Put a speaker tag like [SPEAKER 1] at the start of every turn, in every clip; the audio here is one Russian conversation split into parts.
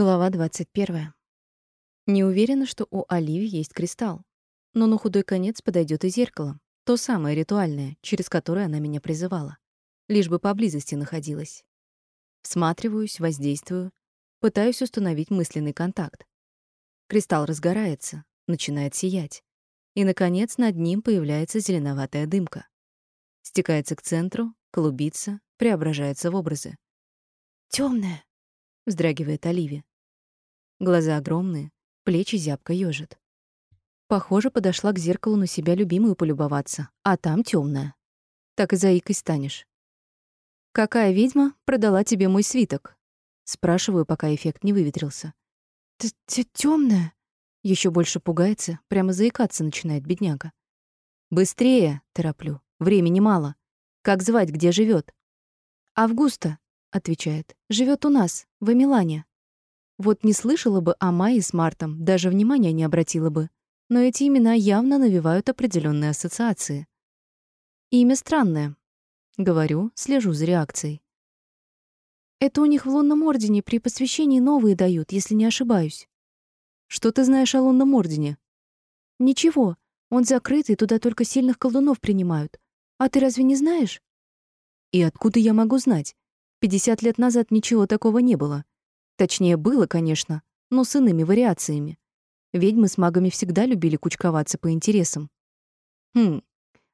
[SPEAKER 1] Глава 21. Не уверена, что у Оливии есть кристалл. Но на худой конец подойдет и зеркало. То самое ритуальное, через которое она меня призывала. Лишь бы поблизости находилась. Всматриваюсь, воздействую, пытаюсь установить мысленный контакт. Кристалл разгорается, начинает сиять. И, наконец, над ним появляется зеленоватая дымка. Стекается к центру, клубится, преображается в образы. Темная, вздрагивает Оливия. Глаза огромные, плечи зябко ёжат. Похоже, подошла к зеркалу на себя любимую полюбоваться, а там темная. Так и заикой станешь. «Какая ведьма продала тебе мой свиток?» Спрашиваю, пока эффект не выветрился. «Ты, ты тёмная?» Ещё больше пугается, прямо заикаться начинает бедняга. «Быстрее!» — тороплю. «Времени мало. Как звать, где живёт?» «Августа», — отвечает. «Живёт у нас, в Эмилане». Вот не слышала бы о Майе с Мартом, даже внимания не обратила бы. Но эти имена явно навевают определенные ассоциации. Имя странное. Говорю, слежу за реакцией. Это у них в лунном ордене при посвящении новые дают, если не ошибаюсь. Что ты знаешь о лунном ордене? Ничего. Он закрытый, туда только сильных колдунов принимают. А ты разве не знаешь? И откуда я могу знать? Пятьдесят лет назад ничего такого не было. Точнее, было, конечно, но с иными вариациями. Ведьмы с магами всегда любили кучковаться по интересам. Хм,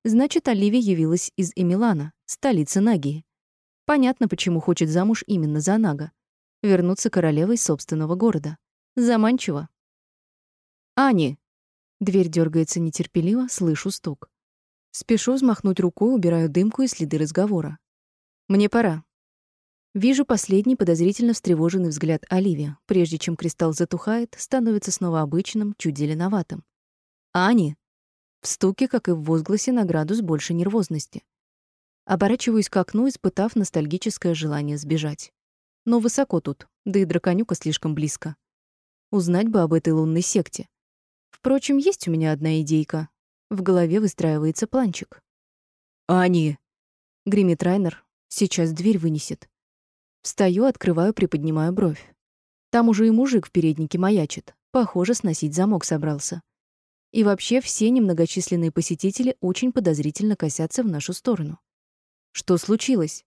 [SPEAKER 1] значит, Оливия явилась из Эмилана, столицы Нагии. Понятно, почему хочет замуж именно за Нага. Вернуться королевой собственного города. Заманчиво. «Ани!» Дверь дергается нетерпеливо, слышу стук. Спешу взмахнуть рукой, убираю дымку и следы разговора. «Мне пора. Вижу последний подозрительно встревоженный взгляд Оливии, прежде чем кристалл затухает, становится снова обычным, чуть зеленоватым. «Ани!» В стуке, как и в возгласе, на градус больше нервозности. Оборачиваюсь к окну, испытав ностальгическое желание сбежать. Но высоко тут, да и драконюка слишком близко. Узнать бы об этой лунной секте. Впрочем, есть у меня одна идейка. В голове выстраивается планчик. «Ани!» — гремит Райнер. «Сейчас дверь вынесет». Встаю, открываю, приподнимаю бровь. Там уже и мужик в переднике маячит. Похоже, сносить замок собрался. И вообще все немногочисленные посетители очень подозрительно косятся в нашу сторону. Что случилось?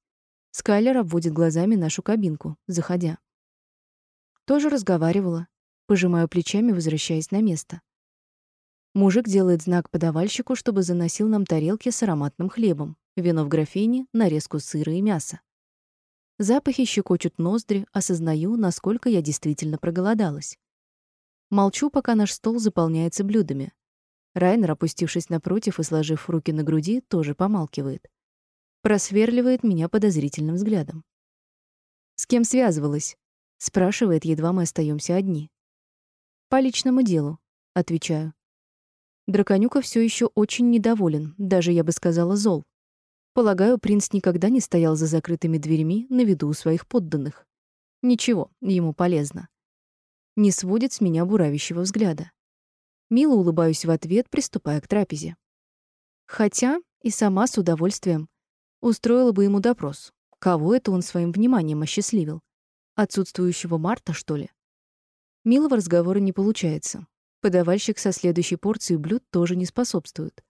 [SPEAKER 1] Скайлер обводит глазами нашу кабинку, заходя. Тоже разговаривала. Пожимаю плечами, возвращаясь на место. Мужик делает знак подавальщику, чтобы заносил нам тарелки с ароматным хлебом, вино в графине, нарезку сыра и мяса. Запахи щекочут ноздри, осознаю, насколько я действительно проголодалась. Молчу, пока наш стол заполняется блюдами. Райнер, опустившись напротив и сложив руки на груди, тоже помалкивает. Просверливает меня подозрительным взглядом. «С кем связывалась?» — спрашивает, едва мы остаемся одни. «По личному делу», — отвечаю. Драконюка все еще очень недоволен, даже, я бы сказала, зол. Полагаю, принц никогда не стоял за закрытыми дверьми на виду у своих подданных. Ничего, ему полезно. Не сводит с меня буравящего взгляда. Мило улыбаюсь в ответ, приступая к трапезе. Хотя и сама с удовольствием устроила бы ему допрос. Кого это он своим вниманием осчастливил? Отсутствующего Марта, что ли? Милого разговора не получается. Подавальщик со следующей порцией блюд тоже не способствует.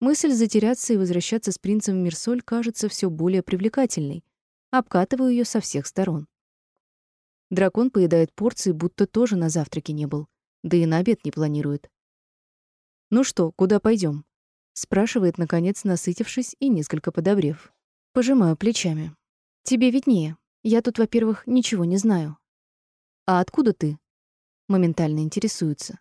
[SPEAKER 1] Мысль затеряться и возвращаться с принцем в Мирсоль кажется все более привлекательной. Обкатываю ее со всех сторон. Дракон поедает порции, будто тоже на завтраке не был, да и на обед не планирует. «Ну что, куда пойдем? спрашивает, наконец, насытившись и несколько подобрев. Пожимаю плечами. «Тебе виднее. Я тут, во-первых, ничего не знаю». «А откуда ты?» Моментально интересуется.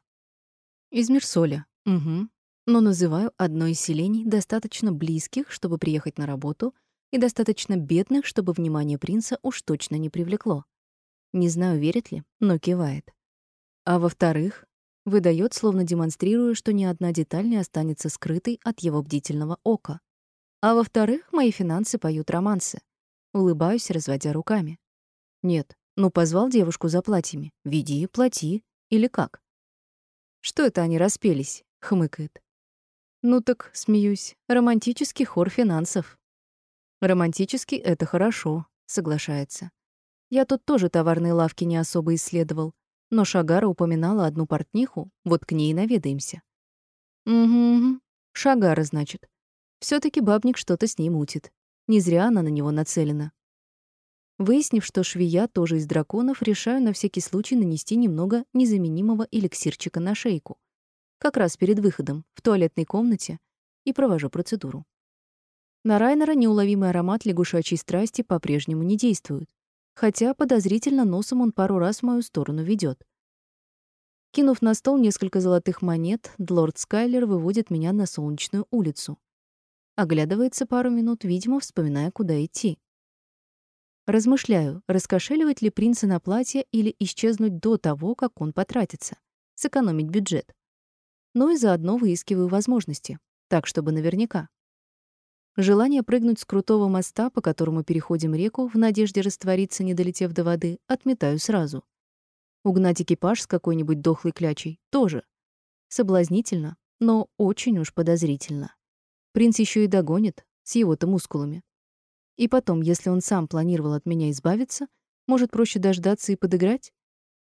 [SPEAKER 1] «Из Мирсоля. Угу но называю одно из селений достаточно близких, чтобы приехать на работу, и достаточно бедных, чтобы внимание принца уж точно не привлекло. Не знаю, верит ли, но кивает. А во-вторых, выдает, словно демонстрируя, что ни одна деталь не останется скрытой от его бдительного ока. А во-вторых, мои финансы поют романсы. Улыбаюсь, разводя руками. Нет, ну позвал девушку за платьями. Веди, плати. Или как? Что это они распелись? Хмыкает. Ну так, смеюсь, романтический хор финансов. Романтический — это хорошо, соглашается. Я тут тоже товарные лавки не особо исследовал, но Шагара упоминала одну портниху, вот к ней наведаемся. Угу, Шагара, значит. все таки бабник что-то с ней мутит. Не зря она на него нацелена. Выяснив, что швея тоже из драконов, решаю на всякий случай нанести немного незаменимого эликсирчика на шейку. Как раз перед выходом, в туалетной комнате, и провожу процедуру. На Райнера неуловимый аромат лягушачьей страсти по-прежнему не действует, хотя подозрительно носом он пару раз в мою сторону ведет. Кинув на стол несколько золотых монет, лорд Скайлер выводит меня на солнечную улицу. Оглядывается пару минут, видимо, вспоминая, куда идти. Размышляю, раскошеливать ли принца на платье или исчезнуть до того, как он потратится, сэкономить бюджет. Ну и заодно выискиваю возможности, так, чтобы наверняка. Желание прыгнуть с крутого моста, по которому переходим реку, в надежде раствориться, не долетев до воды, отметаю сразу. Угнать экипаж с какой-нибудь дохлой клячей тоже. Соблазнительно, но очень уж подозрительно. Принц еще и догонит, с его-то мускулами. И потом, если он сам планировал от меня избавиться, может, проще дождаться и подыграть?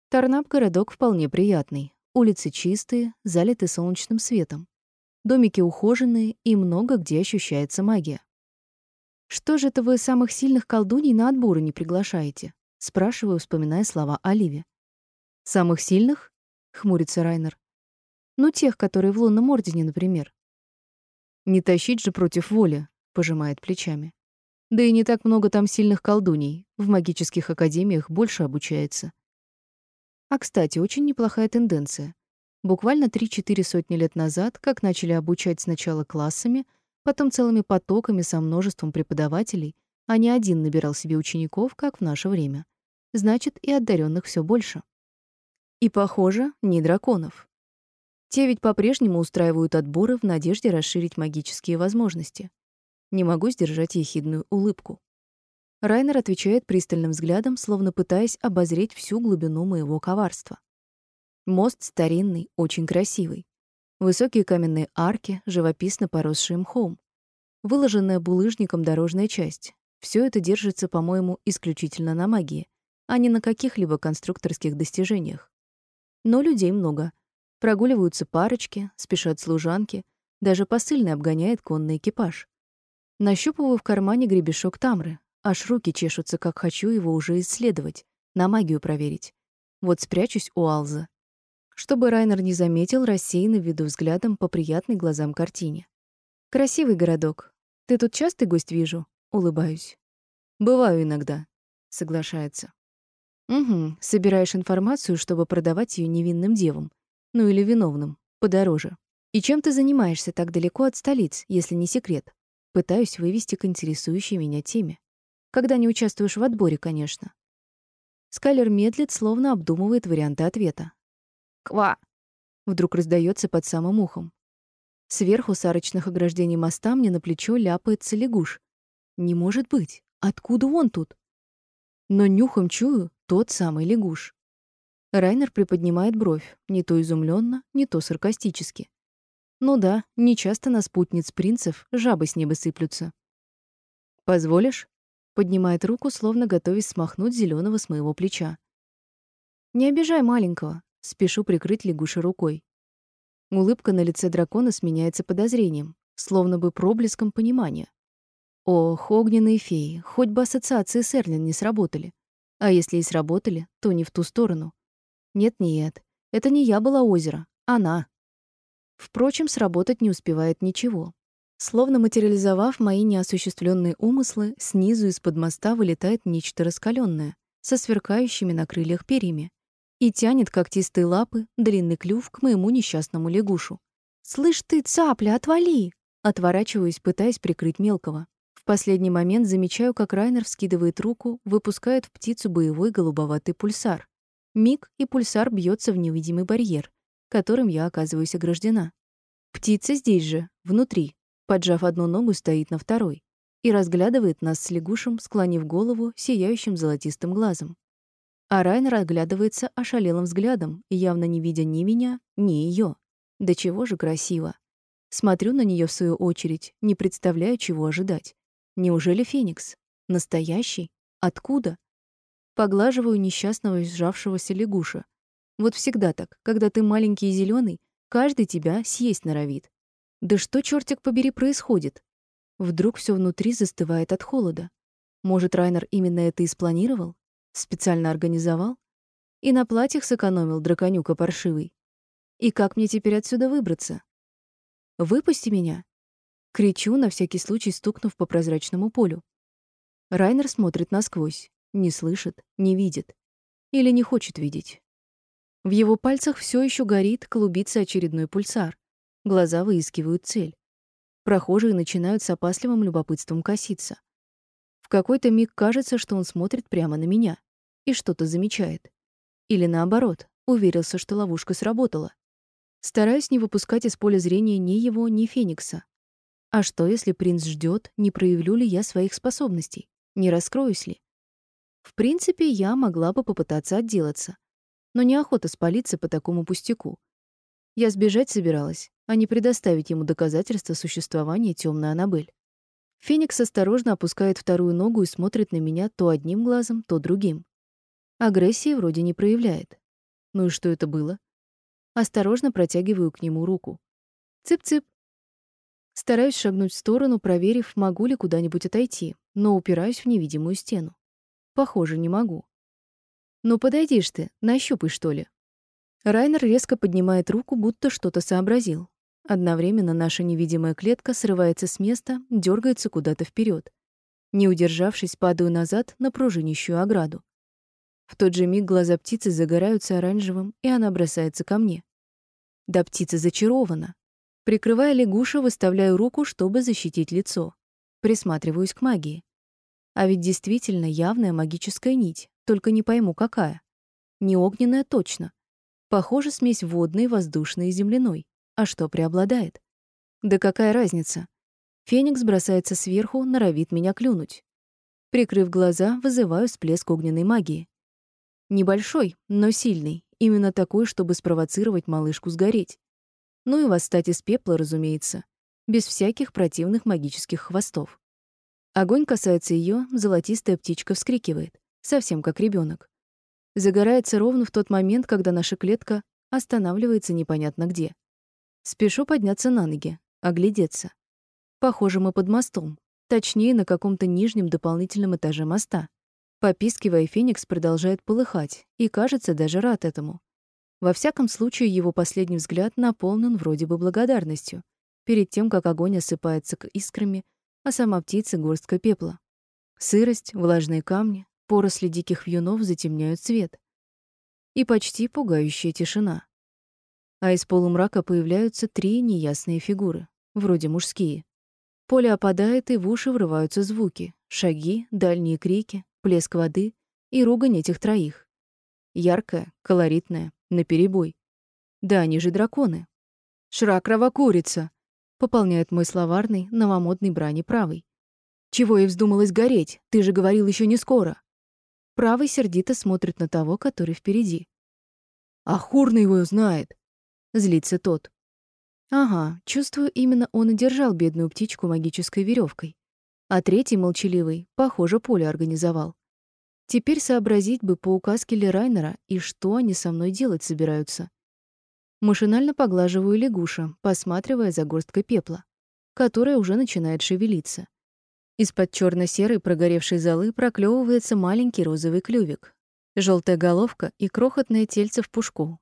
[SPEAKER 1] Тарнап — городок вполне приятный. Улицы чистые, залиты солнечным светом. Домики ухоженные и много где ощущается магия. «Что же это вы самых сильных колдуней на отборы не приглашаете?» — спрашиваю, вспоминая слова Оливи. «Самых сильных?» — хмурится Райнер. «Ну, тех, которые в лунном ордене, например». «Не тащить же против воли», — пожимает плечами. «Да и не так много там сильных колдуней. В магических академиях больше обучается». А, кстати, очень неплохая тенденция. Буквально 3-4 сотни лет назад, как начали обучать сначала классами, потом целыми потоками со множеством преподавателей, а не один набирал себе учеников, как в наше время. Значит, и одаренных все больше. И, похоже, не драконов. Те ведь по-прежнему устраивают отборы в надежде расширить магические возможности. Не могу сдержать ехидную улыбку. Райнер отвечает пристальным взглядом, словно пытаясь обозреть всю глубину моего коварства. Мост старинный, очень красивый. Высокие каменные арки, живописно поросшие мхом. Выложенная булыжником дорожная часть. Все это держится, по-моему, исключительно на магии, а не на каких-либо конструкторских достижениях. Но людей много. Прогуливаются парочки, спешат служанки, даже посыльный обгоняет конный экипаж. Нащупываю в кармане гребешок тамры, аж руки чешутся, как хочу его уже исследовать, на магию проверить. Вот спрячусь у Алза чтобы Райнер не заметил, рассеянный виду взглядом по приятной глазам картине. «Красивый городок. Ты тут частый гость вижу?» Улыбаюсь. «Бываю иногда», — соглашается. «Угу, собираешь информацию, чтобы продавать ее невинным девам. Ну или виновным, подороже. И чем ты занимаешься так далеко от столиц, если не секрет?» Пытаюсь вывести к интересующей меня теме. Когда не участвуешь в отборе, конечно. Скайлер медлит, словно обдумывает варианты ответа. Ква! Вдруг раздается под самым ухом. Сверху с арочных ограждений моста мне на плечо ляпается лягуш. Не может быть. Откуда он тут? Но нюхом чую тот самый лягуш. Райнер приподнимает бровь, не то изумленно, не то саркастически. Ну да, не часто на спутниц принцев жабы с неба сыплются. Позволишь? Поднимает руку, словно готовясь смахнуть зеленого с моего плеча. Не обижай маленького. Спешу прикрыть лягуши рукой. Улыбка на лице дракона сменяется подозрением, словно бы проблеском понимания. Ох, огненные феи, хоть бы ассоциации с Эрлин не сработали. А если и сработали, то не в ту сторону. Нет-нет, это не я была озеро, она. Впрочем, сработать не успевает ничего. Словно материализовав мои неосуществленные умыслы, снизу из-под моста вылетает нечто раскаленное, со сверкающими на крыльях перьями и тянет когтистые лапы, длинный клюв к моему несчастному лягушу. «Слышь ты, цапля, отвали!» Отворачиваюсь, пытаясь прикрыть мелкого. В последний момент замечаю, как Райнер вскидывает руку, выпускает в птицу боевой голубоватый пульсар. Миг, и пульсар бьется в невидимый барьер, которым я оказываюсь ограждена. Птица здесь же, внутри, поджав одну ногу, стоит на второй и разглядывает нас с лягушем, склонив голову сияющим золотистым глазом. А Райнер оглядывается ошалелым взглядом, явно не видя ни меня, ни ее. Да чего же красиво. Смотрю на нее в свою очередь, не представляю, чего ожидать. Неужели Феникс? Настоящий? Откуда? Поглаживаю несчастного сжавшегося лягуша. Вот всегда так, когда ты маленький и зеленый, каждый тебя съесть норовит. Да что, чертик побери, происходит? Вдруг все внутри застывает от холода. Может, Райнер именно это и спланировал? Специально организовал? И на платьях сэкономил драконюка паршивый. И как мне теперь отсюда выбраться? Выпусти меня. Кричу, на всякий случай стукнув по прозрачному полю. Райнер смотрит насквозь, не слышит, не видит. Или не хочет видеть. В его пальцах все еще горит, клубится очередной пульсар. Глаза выискивают цель. Прохожие начинают с опасливым любопытством коситься. В какой-то миг кажется, что он смотрит прямо на меня и что-то замечает. Или наоборот, уверился, что ловушка сработала. Стараюсь не выпускать из поля зрения ни его, ни Феникса. А что, если принц ждет, не проявлю ли я своих способностей, не раскроюсь ли? В принципе, я могла бы попытаться отделаться, но неохота спалиться по такому пустяку. Я сбежать собиралась, а не предоставить ему доказательства существования темной Анабель. Феникс осторожно опускает вторую ногу и смотрит на меня то одним глазом, то другим. Агрессии вроде не проявляет. Ну и что это было? Осторожно протягиваю к нему руку. Цып-цып. Стараюсь шагнуть в сторону, проверив, могу ли куда-нибудь отойти, но упираюсь в невидимую стену. Похоже, не могу. Ну подойди ж ты, нащупай, что ли. Райнер резко поднимает руку, будто что-то сообразил. Одновременно наша невидимая клетка срывается с места, дергается куда-то вперед. Не удержавшись, падаю назад на пружинищую ограду. В тот же миг глаза птицы загораются оранжевым, и она бросается ко мне. Да птица зачарована. Прикрывая лягуша, выставляю руку, чтобы защитить лицо. Присматриваюсь к магии. А ведь действительно явная магическая нить, только не пойму, какая. Не огненная точно. Похоже, смесь водной, воздушной и земляной. А что преобладает? Да какая разница? Феникс бросается сверху, норовит меня клюнуть. Прикрыв глаза, вызываю всплеск огненной магии. Небольшой, но сильный, именно такой, чтобы спровоцировать малышку сгореть. Ну и восстать из пепла, разумеется, без всяких противных магических хвостов. Огонь касается ее, золотистая птичка вскрикивает, совсем как ребенок. Загорается ровно в тот момент, когда наша клетка останавливается непонятно где. Спешу подняться на ноги, оглядеться. Похоже, мы под мостом, точнее, на каком-то нижнем дополнительном этаже моста. Попискивая, Феникс продолжает полыхать и, кажется, даже рад этому. Во всяком случае, его последний взгляд наполнен вроде бы благодарностью, перед тем, как огонь осыпается к искрами, а сама птица — горстка пепла. Сырость, влажные камни, поросли диких вьюнов затемняют свет. И почти пугающая тишина. А из полумрака появляются три неясные фигуры, вроде мужские. Поле опадает, и в уши врываются звуки, шаги, дальние крики, плеск воды и ругань этих троих. Яркая, колоритная, наперебой. Да, они же драконы. «Шракрава курица!» — пополняет мой словарный, новомодный брани правый. «Чего ей вздумалось гореть? Ты же говорил еще не скоро!» Правый сердито смотрит на того, который впереди. «А хурный его знает!» — злится тот. Ага, чувствую, именно он и держал бедную птичку магической веревкой. А третий, молчаливый, похоже, поле организовал. Теперь сообразить бы по указке Лерайнера и что они со мной делать собираются. Машинально поглаживаю лягуша, посматривая за горсткой пепла, которая уже начинает шевелиться. Из-под черно серой прогоревшей золы проклевывается маленький розовый клювик, желтая головка и крохотное тельце в пушку.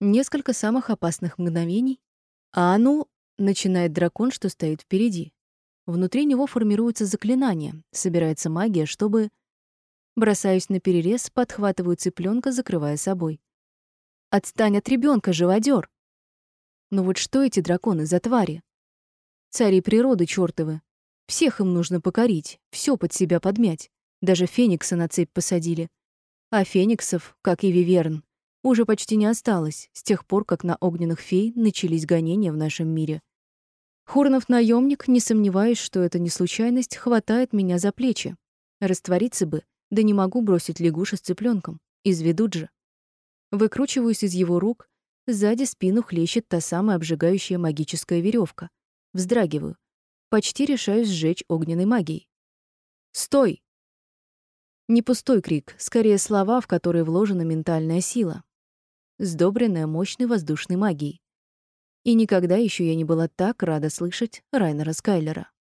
[SPEAKER 1] Несколько самых опасных мгновений. А ну, начинает дракон, что стоит впереди. Внутри него формируется заклинание, собирается магия, чтобы... Бросаюсь на перерез, подхватываю цыпленка, закрывая собой. «Отстань от ребенка, живодер! Ну вот что эти драконы за твари? Цари природы чёртовы. Всех им нужно покорить, все под себя подмять. Даже феникса на цепь посадили. А фениксов, как и виверн, уже почти не осталось с тех пор, как на огненных фей начались гонения в нашем мире. Хурнов наемник, не сомневаюсь, что это не случайность, хватает меня за плечи. Раствориться бы, да не могу бросить лягуша с цыпленком. Изведут же. Выкручиваюсь из его рук, сзади спину хлещет та самая обжигающая магическая веревка. Вздрагиваю. Почти решаюсь сжечь огненной магией. «Стой!» Не пустой крик, скорее слова, в которые вложена ментальная сила, сдобренная мощной воздушной магией. И никогда еще я не была так рада слышать Райнера Скайлера.